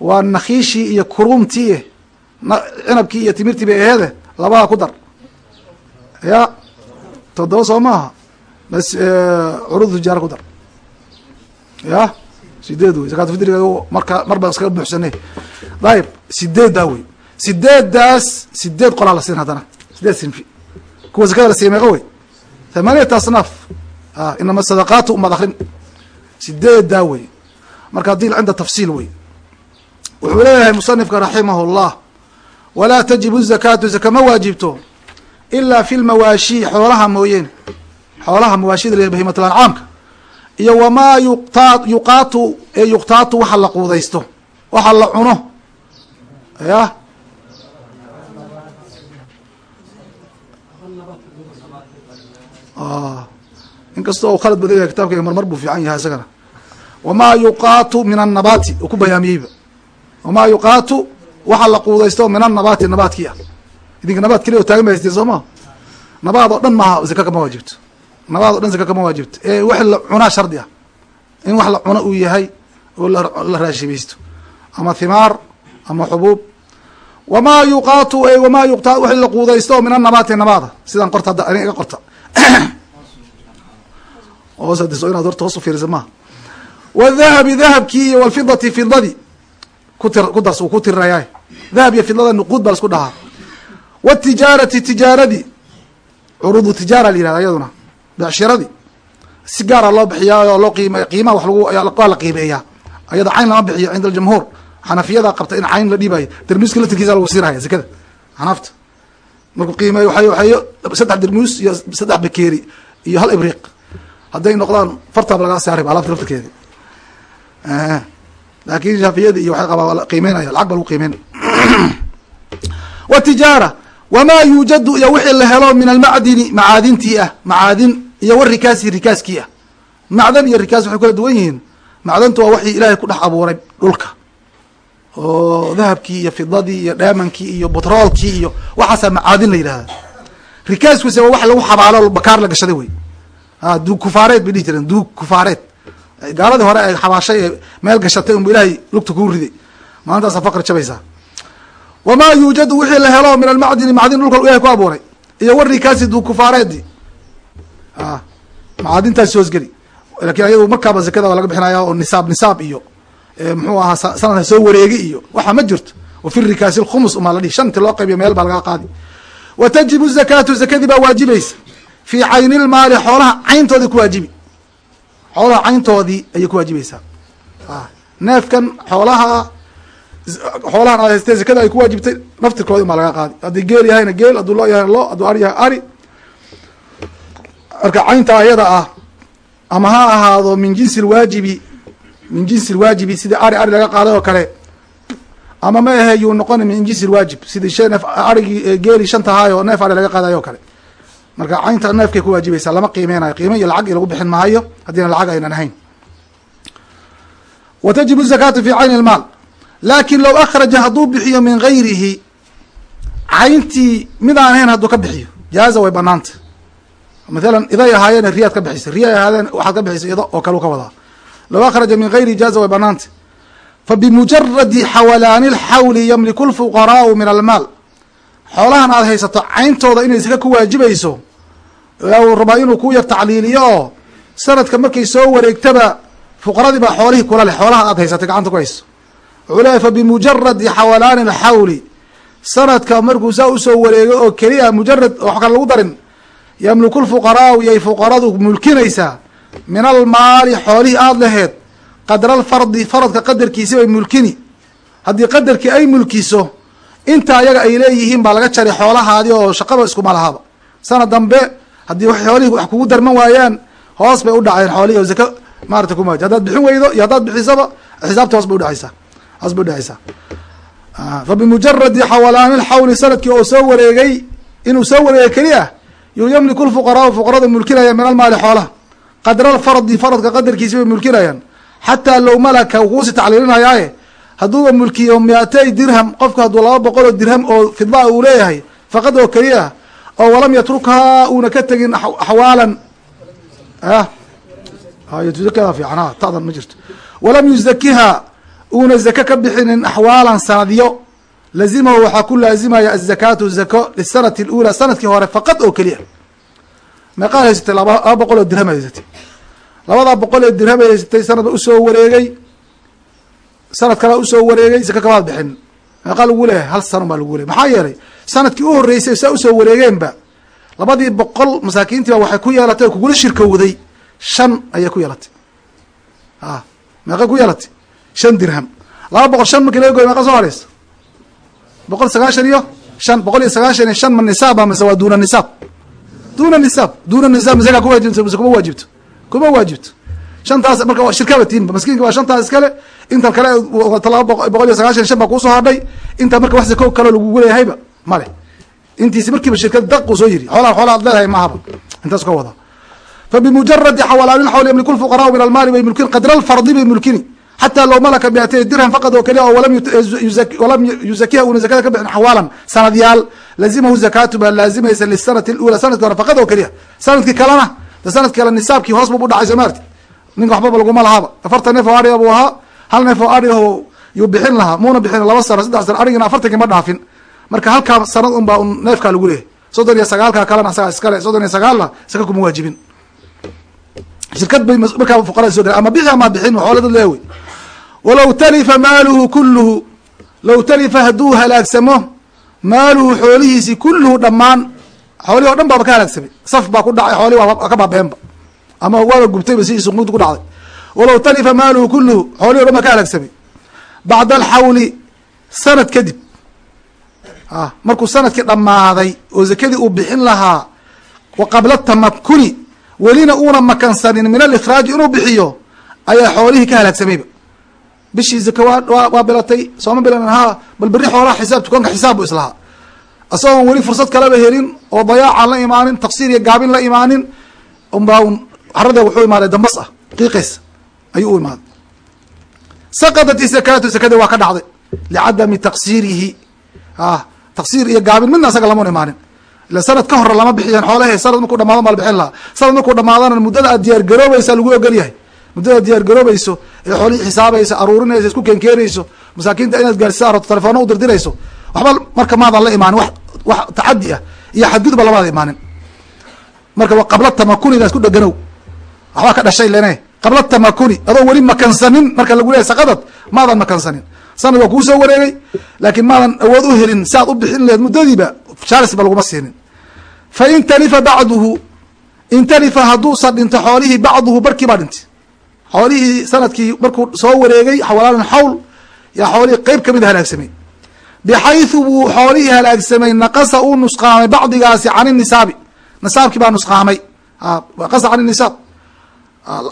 Waa nakiishii iyo kurumtii cinabkii iyo timirtii bay aheede labadaa ku dar. Ya toddoba soo maaha. Bas curuud tijaara ku dar. Ya sideed wey. Zakaatu fidriga marka mar baan iskaga buuxsanay. Dayib sideeddaa wey. Sideeddaas sideed qolaa la siin haddana. Sideed sinfi. Kuwa zakada la siiya meeqa wey. Thamaniyata asnaaf inama sadaqaatu umad akrin sideeddaa wey. Marka haddii cinda tafsiil wey. Wuxuu leeyahay musanifka raximah اllah walaa tajibu zakaatu zaka ma waajibto ilaa fi lmawaashi xoolaha mooyeen. Xoolaha mawaashida le bahimat lancaamka iyo wamaa yuqtaa yuqaatu ee yuqtaatu waxa la quudaysto waxa la cuno. Ya? Inkastoo u khalad badan yahay kitabkayga marmar buu fiican yahay isagana. Wamaa yuqaatu min annabaati uu ku bayaamiyeyba. Wamaa yuqaatu waxa la quudaysto min annabaati nabaadkii ah idinka nabaad keliya oo taagan ba soo ma? Nabaad oo dhan maaha zaka kama waajibto. Nabaad o dhan zaka kama waajibto. Ee wax la cunaa shardi ah. In wax la cuno uu yahay oo la raashimaysto ama thimaar ama xubuub. Wamaa yuqaatu wamaa yuqtaa wax la quudaysto min annabaati nabaada. Sidaan qorta hadda ani iga qorta. Hoos inaad horta hoos fiirisa maaha wadahabi dahabkii iyo walfidati fidadii kutir ku dars uu ku tirinaya dahab iyo fidlada nuquud baa la isku dhahaa. Watijaarati tijaaradii curuudu tijaara la yihahda iyaduna becshiradii si gaara loo bixiyaa oo loo qiime qiimaha waa la qiimeeyaa. Ayada cayn lama bixiyo cinda aljamhuur. Xanafiyada qabta in cayn la dhiibayo darmuuska latirkiisa lagu siinaya zakada xanaafta. Markuu qiimeeyo waay waxayo saddex darmuus iyo saddex bakeeri iyo hal ibriiq. Hadday noqdaan fartaaba lagaa saarayba alaabta laftirkeedi laakin shaafiyada iyo waxay qabaa qiimeynaya lacag ba lagu qiimeynaya watijaara wamaa yuujadu iyo wixii la helo min almacdini macaadintii ah macaadin iyo warikaasi rikaaskii ah. Macdan iyo rikaas waxay kala duwan yihiin. Macdantu waa waxii ilaahay ku dhex abuuray dhulka. Oo dahabkii iyo fidadii iyo dheemankii iyo butroolkii iyo waxaasaa macaadin la yidhahda rikaaskuse waa wax lagu xabaalo bakaar la gashaday wey. A duug kufaareed bay dhihi jireen duug kufaareed. Gaaladii hore ay xabaashay ee meel gashatay unba ilaahay lugta kuu riday. Maalintaasa faqri jabaysaa wamaa yuujadu wixii la helo min almacdini macdin dhulka ilahay ku abuuray iyo warikaasi duug kufaareedi a macaadintaasi hoosgeli laakiin ayadu markaaba zakada waa laga bixinaya oo nisaab nisaab iyo muxuu ahaa sanadka soo wareegi iyo waxa ma jirto wa fi rikaasi lkhumus umaa la dhihi shanti loo qaybiyo meel baa lagaa qaadi wa tajibu zakaatu zakadii baa waajibaysa fii cayni lmaali xoolaha cayntoodii ku waajibi xoolaha cayntoodii ayay ku waajibaysaa neefkan xoolaha xoolahan aad haystee zakada ay ku waajibtay naftirkoodi umaa lagaa qaadi. Haddii geel yahayna geel hadduu loo yahayna lo hadduu ari yahay ari. Marka caynta ayada ah ama ha ahaado min jinsi lwaajibi min jinsi lwaajibi sidii ari ari laga qaaday oo kale ama ma ahe yuu noqona min jinsi lwaajib sidii shay neef arigii geeli shantahaayo neef ari laga qaadayo o kale. Marka caynta neefkay ku waajibaysaa lama qiimeynayo qiime iyo lacag i lagu bixin maayo haddiina lacag aynan ahayn. Wa tajibu zakaatu fi cayni lmaal laakin low akhraja hadduu bixiyo min gayrihi cayntii mid aan ahayn hadduu ka bixiyo. Jaaza way banaanta mathalan iday ahaayeen riyaad ka bixisay. Riya ay ahaadeen waxaad ka bixisay ido oo kale u ka wadaa. Low akhraja min gayri jaaza way banaanta fa bimujaradi xawalaani lxawli yamliku lfuqaraau min almaal. Xoolahan aad haysato cayntooda inay saka ku waajibayso uu rabaa inuu ku yar tacliiliyo oo sanadka markay soo wareegtaba fuqaradii baa xoolihii kula leh. Xoolaha aad haysatay gacanta ku hayso wuxuu leeyahy fa bimujaradi xawalaani alxawli. Sanadka markuu saa u soo wareego oo keliya mujarad wax kale lagu darin yamliku lfuqaraau yay fuqaradu mulkinaysaa min almaali xoolihii aada laheed. Qadra alfardi faradka qadarkiisi bay mulkini. Haddii qadarkii ay mulkiso inta ayaga ay leeyihiin baa laga jaray xoolahaadii oo shaqaba iskuma lahaba. Sanad dambe haddii xoolihii wax kugu darman waayaan hoos bay u dhaceen xoolihi oo zaka maarata kumaaji haddaad bixin weydo iyo haddaad bixisaba xisaabta hoos bay udhacaysaa hoos bay udhacaysaa fa bimujaradi xawalaani lxawli sannadkii oo soo wareegay inuu soo wareegay keliya yuu yamliku lfuqaraau fuqarada mulkinaya min almaali xoolaha. Qadra alfardi faradka qadarkiisi bay mulkinayaan xataa low malaka kuusi tacliilinayaaye hadduuba mulkiyo miatay dirham qofku hadduu laba boqol oo dirham oo fidlaa uu leeyahay faqad oo keliya oo walam yatrukhaa uuna ka tegin axwaalan. Ma jirto. Walam yuzakiha uuna zake ka bixinin axwaalan sanadyo lazimahu waxaa ku laazimaya azakaatu zako lisanati اlula sannadkii hore faqad oo keliya. Meeqaad haysatay laba boqol oo dirham haysatay. Labadaa boqol oo dirham ay haysatay sanadba u soo wareegay sanad kalea u soo wareegay zaka kamaad bixin. Meeqaa lagu leeyahay hal sano baa lagu leeyahy maxaa yeelay sannadkii u horreysay saa u soo wareegeenba labadii boqol masaakiintiiba waxay ku yeelatay oo kugula shirkowday shan ayay ku yeelatay. A meeqay ku yeelatay shan dirham. Laba boqol shan markii laga goy meeqa soo hareysa boqol sagaashan iyo shan boqol iyo sagaashan iyo shan ma nisaaba mise waa duuna nisaab? Duuna nisaab duuna nisaab masaka kuwaajibto mise kuma waajibto? Kuma waajibto. Shantaas marka shirkaba tiinba maskiinka waa shantaas iskale intan kale laba boqol iyo sagaashan shan baa kuusoo hadhay inta marka wax zako kaloo lagugu leeyahayba male intiisi markiiba shirkada daq uu soo yiri. Xoolaha ad leedahay maahaba intaas ka wada. Fabimujaradi xawalaani xawl ymliku lfuqaraau min almaali bay mulkin qadra lfardi bay mulkini xataa low malaka miatay dirham faqad oo keliya oo walam yuzakiha una zakada ka bixin xawaalan sanadyaal lazimahu zakatu baa laazimaysa lisanati lula sanadki hore faqad oo keliya sannadkii kalena de sanadki kale nisaabkii hoos bu u dhacay soo maarti ninka waxbaba laguma lahaaba afartan neef oo adhiga buu ahaa hal neef oo adhigaho yuu bixin lahaa muuna bixin laba sano saddex sano adhigina afartankii ma dhaafin marka halkaa sanad un un neefkaa lagu leeyahy soddon iyo sagaalka kalena asagaa iskale soddon iyo sagaalna saka kuma waajibin shirkad bay markaa fuqarada so gala ama bixi ama bixin xoolada leewey walow talifa maaluhu kuluhu low talifa hadduu halaagsamo maaluhu xoolihiisi kulluhu dhammaan xoolihi o dhan baaba ka halaagsamay saf baa ku dhacay xoolihi waa ka baabeenba ama waaba gubtayba si suqnuud ku dhacday. Walow talifa maaluhu kuluhu xoolihi o dhan baa ka halaagsamay bacda alxawli sanad kadib a markuu sannadkii dhammaaday oo zakadii uu bixin lahaa wa qabla tamakuni welina uuna makansanin min alikraaji inuu bixiyo ayaa xoolihii ka halaagsamayba bishii zaka waa bilatay sooma bilan ha bal berri xoolaha xisaab tukanka xisaab bu islahaa isagoon weli fursad kaleba helin oo dayaacan la imaanin taqsiir iyo gaabin la imaanin unbaa un carada wuxuu imaaday dambas ah qiiqays ayuu u imaaday saqadat isakaatu sakadii waa ka dhacday licadami taqsiirihi. A taqsiir iyo gaabin midna isaga lamun imaanin. Ila sanad ka hore lama bixiyan xoolahe sanad markuu dhamaado maa la bixin lahaa. Sanad markuu dhamaadana muddada aad diyaar garoobaysa lagu ogol yahay muddada diyaar garoobayso ee xoolihii xisaabaysa aruurinaysa isku keenkeenayso masaakiinta inaad gaarsiisa arto telefoona u dirdirayso waxba marka maadan la imaanin wax wax tacadi ah iyo xadgudba lamaada imaanin. Marka qabla tamakuni inaa isku dheganow. Waxbaa ka dhashay lene qabla tamakuni adoo weli makansanin marka lagu leeyahy saqadad maadan makansanin sanad waa kuu soo wareegay laakiin maadan awood u helin si u bixin lehed muddadiiba jaarisba laguma siinin fa in talifa bacduhu in talifa hadduusa dhinto xoolihii bacduhu barkii baa dhintay xoolihii sannadkii markuu soo wareegay xawalaalan xawl yaa xoolihii qeyb ka mid a halaagsamay bixayثu buu xoolihii halaagsamay naqasa uu nusqaamay bacdigaasi can inisaabi nisaabkii baa nusqaamay. Naqasa can inisaab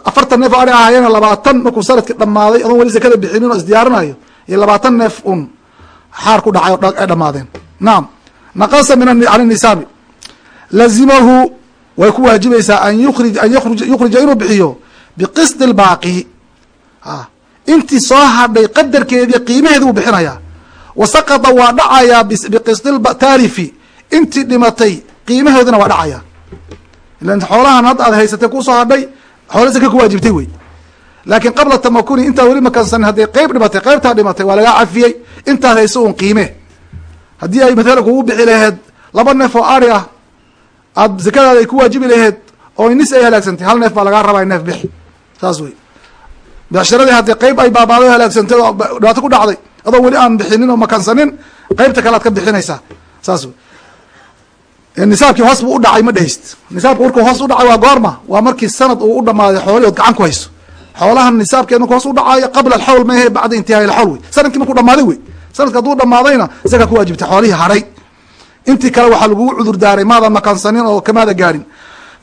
afartan neef ari ahaayeen labaatan markuu sannadkii dhamaaday adoon weli sakada bixinin oo isdiyaarinayo iyo labaatan neef un xaar ku dhacay ay dhamaadeen naam. Naqasa min can inisaabi lazimahu way ku waajibaysaa an yurij an yukhrija inuu bixiyo biqisdi lbaaqi intii soo hadhay qadarkeedii qiimaheedi uu bixinayaa wa saqada waa dhacayaa biqisdi taalifi intii dhimatay qiimahoodina waa dhacaya. Ilan xoolahan hadda aad haysatay ku soo hadhay xoola saka ku waajibtay wey laakiin qabla tamakuni intaa weli makansanin hadday qeyb dhimatay qeybtaa dhimatay waa lagaa cafiyey. Intaad hayso un qiime. Haddii ay mathalan kugu bixi laheed laba neef oo ari ah aad zakadaada ay ku waajibi laheed oo nis ay halaagsantay hal neef baa lagaa rabaa neef bix saas wey becsharadii haddii qeyb ay baabaaday o halaagsantay oo dhibaato ku dhacday adoo weli aan bixinin oo makansanin qeybta kale aad ka bixinaysaa. Saas wey nisaabkii hoos buu u dhacay ma dhehist nisaabka markuu hoos u dhacay waa goorma. Waa markii sanad uu u dhamaaday xoolihii ood gacan ku hayso xoolahan nisaabkeed marku hoos u dhacaayo qabla alxawl maehe bacda intihaai alxawl wey sannadkii markuu dhamaaday wey sanadka hadduu dhamaadayna isagaa ku waajibtay xoolihii hadhay intii kale waxaa lagugu cudur daaray maadan makansanin oo kamaada gaadhin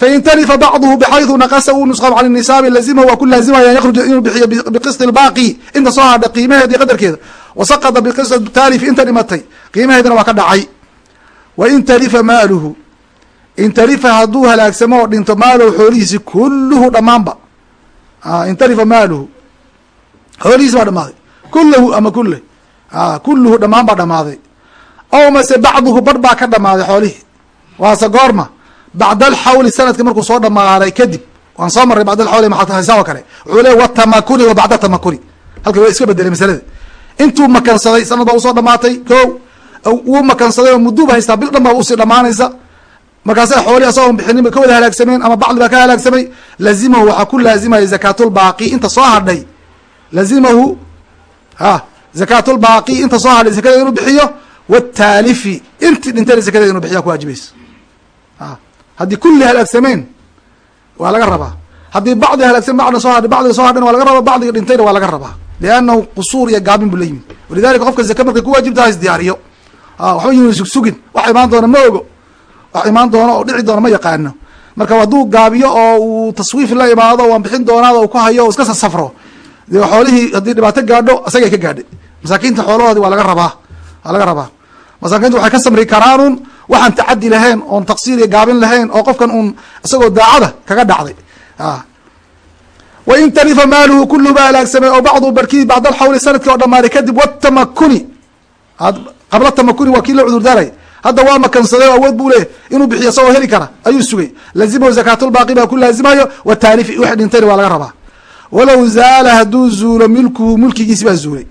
faintarifa bacduhu bxayu naqasa uu nusqa can nisaabi lazimahu waa ku laazimaya an yakhruja inuu bixiyo biqisi اbaaqi inta soo hadha qiimaheeda iyo qadarkeeda wasaqada biqisi taalifi inta dhimatay qiimaheedana waa ka dhacay wain tarifa maaluhu in tarifa hadduu halaagsamo oo dhinto maaluhu xoolihiisi kuluhu dhammaanba in tarifa maaluhu xoolihiisi baa dhamaaday kulahu ama kule kuluhu dhammaan baa dhamaaday ow mase bacduhu bar baa ka dhamaaday xoolihii waase goorma bacda alxawli sannadkii markuu soo dhamaaday kadib waan soo marray bacd alxawli maxaasa oo kale. Wuxuu leey watamakuni wa bacda tamakuni. Halka waa iska bedelay masalada. Intuu makansaday sanad baa u soo dhamaatay ko wuu makansaday oo mudduuba haystaa bil dhan baa u sii dhamaanaysa markaasa xoolihi asagoon bixinin bay ka wada halaagsameen ama bacdi baa ka halaagsamay lazimahu waxaa ku laazimaya zakaatulbaaqi inta soo hadhay. Lazimahu ha zakaatulbaaqi inta soo hadhay zakadeeda inuu bixiyo wataalifi intii dhintayna zakadeeda inu bixiya ku waajibaysa haddii kulli halaagsameen waa laga rabaa. Haddii bacdi halaagsameen bacdina soo hadhay bacdiga soo hadhayna waa laga rabaa bacdiga dhintayna waa laga rabaa. Liannahu qusuur iyo gaabin bu la yimid. Walidalika qofka markay ku waajibta ha isdiyaariyo waxba yuna sugsugin. Wax imaan doona ma ogo. Wax imaan doono oo dhici doona ma yaqaano. Marka hadduu gaabiyo oo uu taswiif la imaado waan bixin doonaada u ku hayo iska sasafro dee xoolihii haddii dhibaato gaadho isagay ka gaadhay masaakiinta xoolahoodi waa laga rabaa. Waa laga rabaa. Masaakiinta waxay ka samri karaanun waxaan tacadi lahayn oon taqsiir iyo gaabin lahayn oo qofkan uun isagoo daacada kaga dhacday. A wain talifa maaluhu kulu ba halaagsamay oo bacdu barkii bacd alxawli sannadkii oo dhamaaday kadib watamakuni qabla tamakuni waa kii loo cudurdaaray hadda waa makansaday o awood buu leeyahy inuu bixiyo isagoo heli kara. Ayuu sugay. Lazimahu zakaatulbaaqi baa ku laazimayo wataalifi wixi dhintayna waa laga rabaa. Walow zaala hadduu zuulo milkuhu mulkigiisi baa zuulay.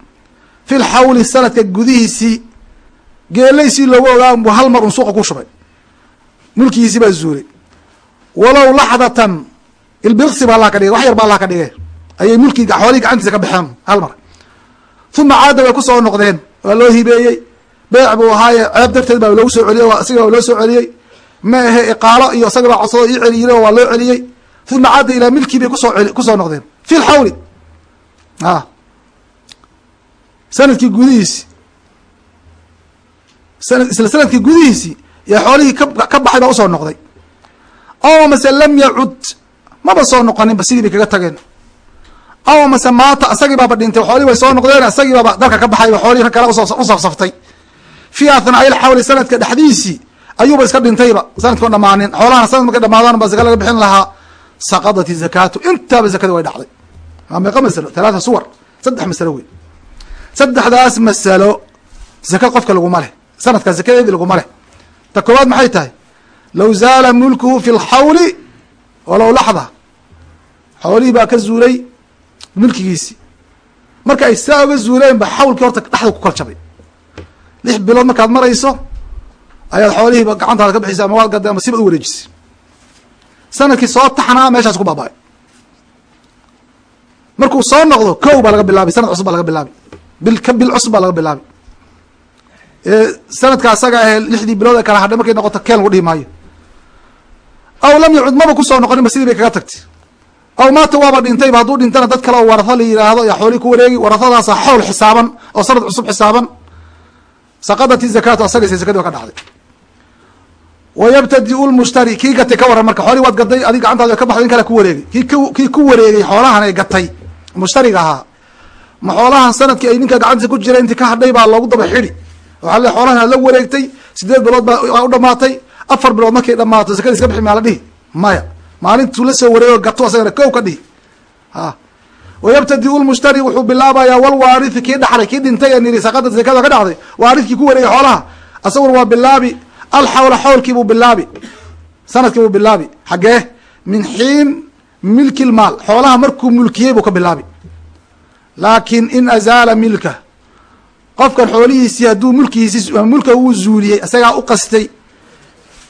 Fi lxawli sanadka gudihiisii geelaysii loogu ogaa bu hal mar un suuqa ku shubay. Mulkigiisi baa zuulay. Walow laxdatan ilbiksi ba allah ka dhigay wax yar ba allah ka dhigay. Ayay mulkii xoolihii gacantiisa ka baxeen hal mar. Uma caada way ku soo noqdeen waa loo hibeeyey. Beec buu ahaaye ceeb darteed baa loogu soo celiyey isaga waa loo soo celiyey. Ma ahe iqaalo iyo isaga baa codsado ii celiyey waa loo celiyey. Uma caada ilaa milkii bay ku soo ku soo noqdeen. Fi lxawli a sannadkii gudihiisi isla sannadkii gudihiisi yaa xoolihii ka baxay baa u soo noqday. Aw mase lam yacud maba soo noqoninba sidii bay kaga tageen. Aw mase maata isagii baaba dhintay xoolihii way soo noqdeen isagii baaba dalka ka baxayba xoolihii rag kale usafsaftay fii athnaa'i lxawli sanadka dhexdiisii ayuuba iska dhintayba sannadkii o dhamaanin xoolahana sanad markay dhamaadaan ba zaka laga bixin lahaa saqadat zakaatu intaaba zakada way dhacday. Waa meeqa masalo talaata suwar saddex masalo wey saddexdaas masalo zaka qofka laguma leh sanadkaa zakadeedi laguma leh. Ta koowaad maxay tahay? Low zaala mulkuhu fi lxawli walow laxda xoolihii baa ka zuulay milkigiisi marka ay saa oga zuuleen ba xawlkii horta dhexda ku kal jabay. Lix bilood markaad marayso ayaad xoolihiiba gacantaada ka bixisay ama waad gaday ama siba u wareejisay sannadkii soo taxnaa meeshaas ku baaba-ay. Markuu soo noqdo kow baa laga bilaabay sanad cusub baa laga bilaabay. Bil ka bil cusub baa laga bilaabay sanadka asaga ahe lixdii bilood ee kala hadhay markay noqoto keen lagu dhihi maayo. Aw lam yacud maba ku soo noqoninba sidii bay kaga tagtay. Aw maata waaba dhintayba hadduu dhintana dad kale oo waratho la yidhaahdo yaa xoolihii ku wareegi warathadaasa xowl xisaaban oo sanad cusub xisaaban. Saqadat zakaatu asagaysa zakadii ba ka dhacday. Wayabtadiu lmushtari kii gatay ka waran marka xoolii waad gaday adig gacantaada ka baxday in kale ku wareegay. Kii k kii ku wareegay xoolahan ay gatay mushtariga ahaa. Ma xoolahan sannadkii ay ninka gacantiisa ku jira intii ka hadhay baa loogu daba xidhi waxaa le xoolahan aad la wareegtay sideed bilood baa u dhamaatay afar bilood markay dhamaato zakadii iska bixi maa la dhihi? Maya. Maalintuu la soo wareego gato asagana kow ka dhihi. A wayabtadiu lmushtari wuxuu bilaabayaa walwaarithi kii dhaxlay kii dhintay? Ee niri saqada zakada ka dhacday. Waarithkii ku wareegay xoolaha. Asaguna waa bilaabi. Alxawla xawlkii buu bilaabi. Sanadkii buu bilaabi. Xaggee? Min xiin milki lmaal xoolaha markuu mulkiyey buu ka bilaabi. Laakin in azaala milka qofkan xoolihiisii hadduu mulkihiisi mulka wuu zuuliyey isagaa u qastay.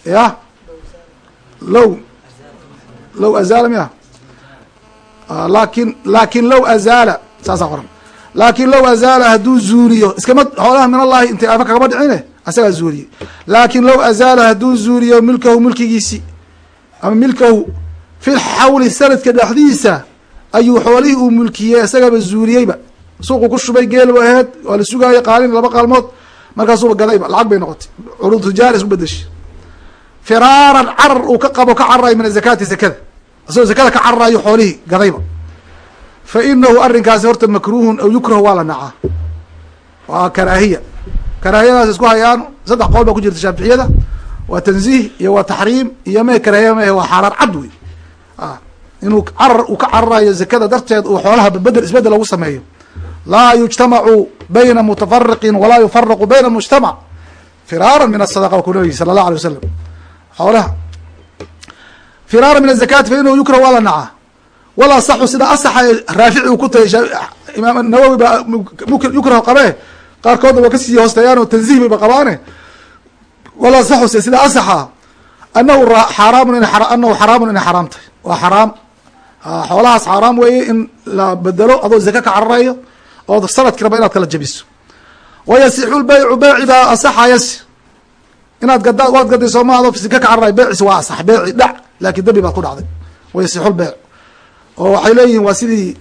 Ya? Low. Low azaala miya? Laakin laakin low azaala saasaa qoran. Laakin low azaala hadduu zuuliyo iskama xoolaha min allahi intay afa kagama dhicine? Asagaa zuuliyey. Laakin low azaala hadduu zuuliyo milkahu mulkigiisi ama milkahu fi lxawli sanadka dhexdiisa ayuu xoolihii uu mulkiyey isagaba zuuliyeyba suuqu ku shubay geel aheed waa la sugaayay qaalin laba qaalmood markaasuuba gadayba lacag bay noqotay. Curuud tijaara isku bedeshay firaaran carar uu ka qabo ka cararayo min azakaati zakada isagoo zakada ka cararayo xoolihii gadayba. Fa inahu arrinkaasi horta makruuhun aw yukrahu waa la nacaa waa karaahiya. Karaahiyadaas isku hayaan saddex qool baa ku jirta shaaficiyada. Waa tanziih iyo waa taxriim iyo me karaahiya mehe waa xaaraan cad wey inuu carar uu ka cararayo zakada darteed uu xoolaha bedel isbeddel ugu sameeyo laa yujtamacu bayna mutafariqin walaa yufaraqu bayna mujtamac firaaran min asadaqa wa ku nabiyi sala allah alay wasalam xoolaha firaaran min azakati fa inahu yukrah waa la nacaa wal asaxu sida asaxa ee raafici uu ku tagay imaam nawowi baa yukrahu qabee qaarkoodna waa ka sii hoosteeyaan oo tanziih bayba qabaane wal asaxu se sida asaxa anahu xaaraamun in anahu xaraamun inay xaraam tahay waa xaraam xoolahaas xaaraam weeye in la bedelo adoo zaka ka cararayo oo sannadkii raba inaad kala jabiso wayasixu lbeycu beyci baa asaxayasi inaad gada waad gaday sooma adoo zaka ka cararayo beycis waa asax beyci dhac laakin dembi baad ku dhacday. Wayasixu lbeyc oo waxay leeyihiin waa sidii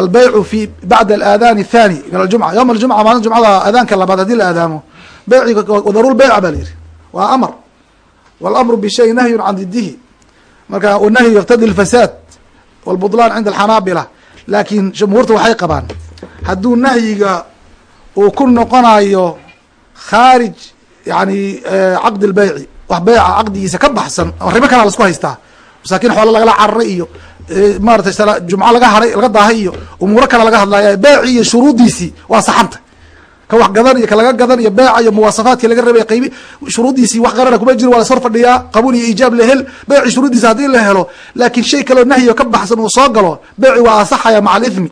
albeycu fi bacda alaadaan athani min aljumca. Yowma aljumca maalin jumcada aadaanka labaad haddii la aadaamo beyci wadaru lbeyca ba la yihi waa amar. Walamru bishay nahyun can didihi marka nahyu yaktadi lfasaad wlbudlaan cinda alxanaabila laakiin jumhuurta waxay qabaan hadduu nahyiga uu ku noqonayo khaarij yani caqdi lbeyci wax beyca caqdigiisa ka baxsan ribo kalaa lasku haystaa masaakiin xoola lagala cararay iyo maaratay jumco laga haray laga daahay iyo umuuro kale laga hadlaya beeci iyo shuruuddiisii waa saxanta. Ka wax gadan iyo ka gadan iyo beeca iyo muwaasafaadkii laga rabay qaybi shuruuddiisii wax qarana kuma jiro waa lasor fadhiyaa qabuul iyo iijaab la hel beeci shuruuddiisi haddii la helo laakiin shay kaleo nahyo ka baxsan uu soo galo beeci waa asaxaya maca alithmi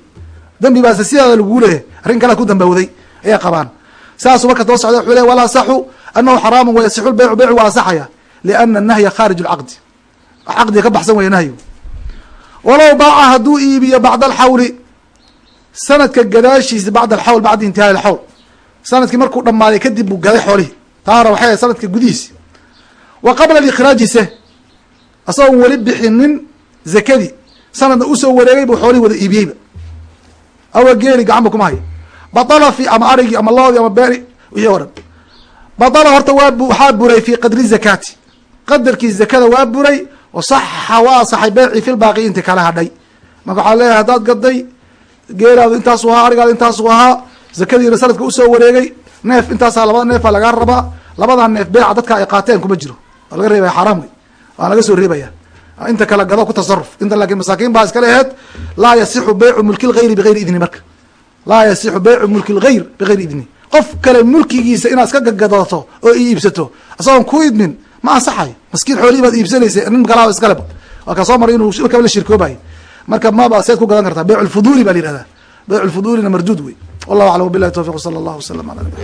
dembi baase sidaada laguu leeyahay arrin kalead ku dambawday ayay qabaan. Saasuu marka daba socda wuxuu ley wala asaxu anahu xaraamu wayasixu lbeycu beycu waa asaxaya liana nahya khaarij lcaqdi caqdiga ka baxsan weya nahyu. Walow baaca hadduu iibiyo bacda alxawli sanadka gadaashiisa bacda alxawl bacda intihaai alxawl. Sanadkii markuu dhammaaday kadib buu gaday xoolihi taana waxay ahay sanadka gudihiisi. Wa qabla likhraajise asagoon weli bixinin zakadii sanadna u soo wareegay buu xoolihii wada iibiyeyba awa geeli gacanba kuma hayo batala fi ama arigii ama loodii ama beeri wixii o dhan batala horta waa waxaa buray fi qadri zakaati qadarkii zakada waa buray wasaxa waa asaxay beeci fi lbaaqi inti kala hadhay marka waxaa leeyahay haddaad gaday geelaadu intaasu ahaa arigaadu intaasu ahaa zakadiina sanadka u soo wareegay neef intaasaa labada neefaa lagaa rabaa labadaa neef beeca dadka ay qaateen kuma jiro waa laga reebaya xaaraam wey waa laga soo reebaya inta kale gado ku tasaruf inta laakiin masaakiin baa iskale aheed laa yasixu beycu mulki lgayri bigayri idni marka. Laa yasixu beycu mulki lgayr bigayri idni. Qof kale mulkigiisa inaad iska gagadato oo iibsato isagoon ku idmin ma ansaxayo maskiin xoolihii baad iibsanaysa nin kalaa iskaleba waa ka soo maray inuu markaba la shirkoobayo marka maba seed ku gadan kartaa. Beyc lfuduuli baa la yihahdaa beyc lfuduulina marduud wey. Wallahu aclam wabilahi towfiq sala allahu wasalam ala nabi